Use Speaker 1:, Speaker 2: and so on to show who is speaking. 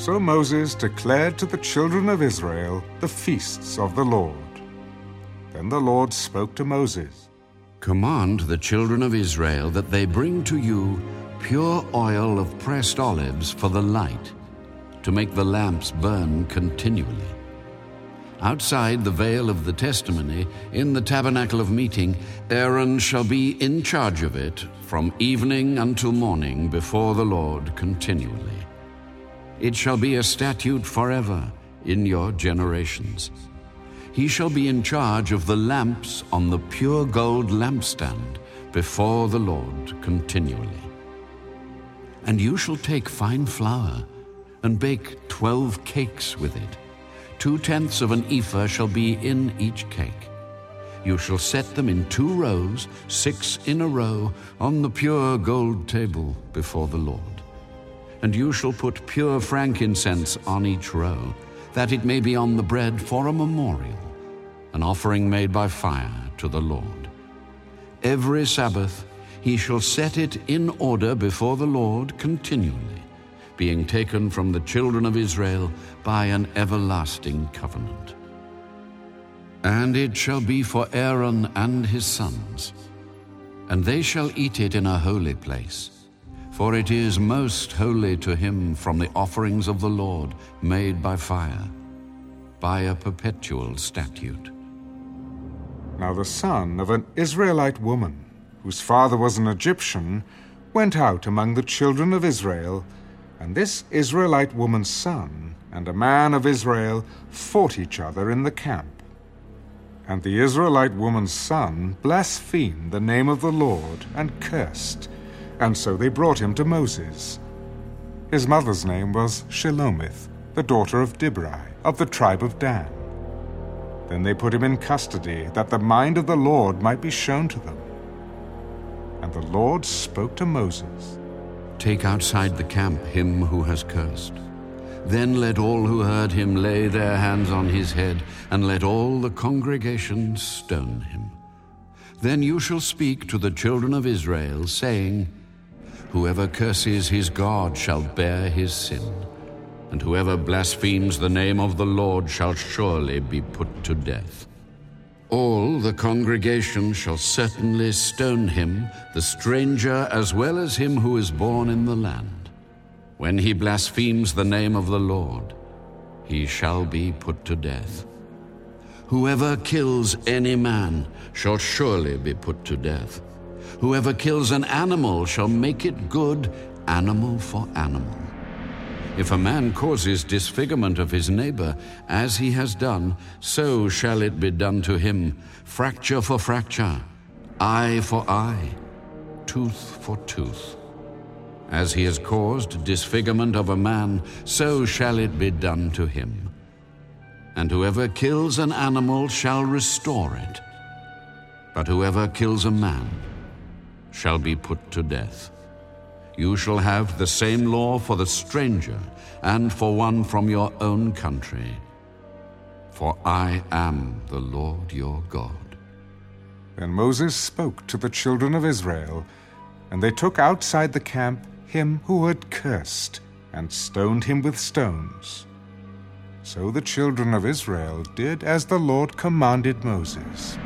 Speaker 1: So Moses declared to the children of Israel the feasts of the Lord. Then the Lord spoke to Moses
Speaker 2: Command the children of Israel that they bring to you pure oil of pressed olives for the light, to make the lamps burn continually. Outside the veil of the testimony, in the tabernacle of meeting, Aaron shall be in charge of it from evening until morning before the Lord continually. It shall be a statute forever in your generations. He shall be in charge of the lamps on the pure gold lampstand before the Lord continually. And you shall take fine flour and bake twelve cakes with it. Two tenths of an ephah shall be in each cake. You shall set them in two rows, six in a row, on the pure gold table before the Lord. And you shall put pure frankincense on each row, that it may be on the bread for a memorial, an offering made by fire to the Lord. Every Sabbath he shall set it in order before the Lord continually being taken from the children of Israel by an everlasting covenant. And it shall be for Aaron and his sons, and they shall eat it in a holy place, for it is most holy to him from the offerings of the Lord made by fire, by a perpetual statute.
Speaker 1: Now the son of an Israelite woman, whose father was an Egyptian, went out among the children of Israel and this Israelite woman's son and a man of Israel fought each other in the camp. And the Israelite woman's son blasphemed the name of the Lord and cursed, and so they brought him to Moses. His mother's name was Shelomith, the daughter of Dibri, of the tribe of Dan. Then they put him in custody, that the mind of the Lord might be shown to them. And the Lord spoke to Moses.
Speaker 2: Take outside the camp him who has cursed. Then let all who heard him lay their hands on his head, and let all the congregation stone him. Then you shall speak to the children of Israel, saying, Whoever curses his God shall bear his sin, and whoever blasphemes the name of the Lord shall surely be put to death. All the congregation shall certainly stone him, the stranger as well as him who is born in the land. When he blasphemes the name of the Lord, he shall be put to death. Whoever kills any man shall surely be put to death. Whoever kills an animal shall make it good, animal for animal. If a man causes disfigurement of his neighbor, as he has done, so shall it be done to him, fracture for fracture, eye for eye, tooth for tooth. As he has caused disfigurement of a man, so shall it be done to him. And whoever kills an animal shall restore it, but whoever kills a man shall be put to death. You shall have the same law for the stranger and for one from your own country. For I am the Lord your God.
Speaker 1: Then Moses spoke to the children of Israel, and they took outside the camp him who had cursed, and stoned him with stones. So the children of Israel did as the Lord commanded Moses.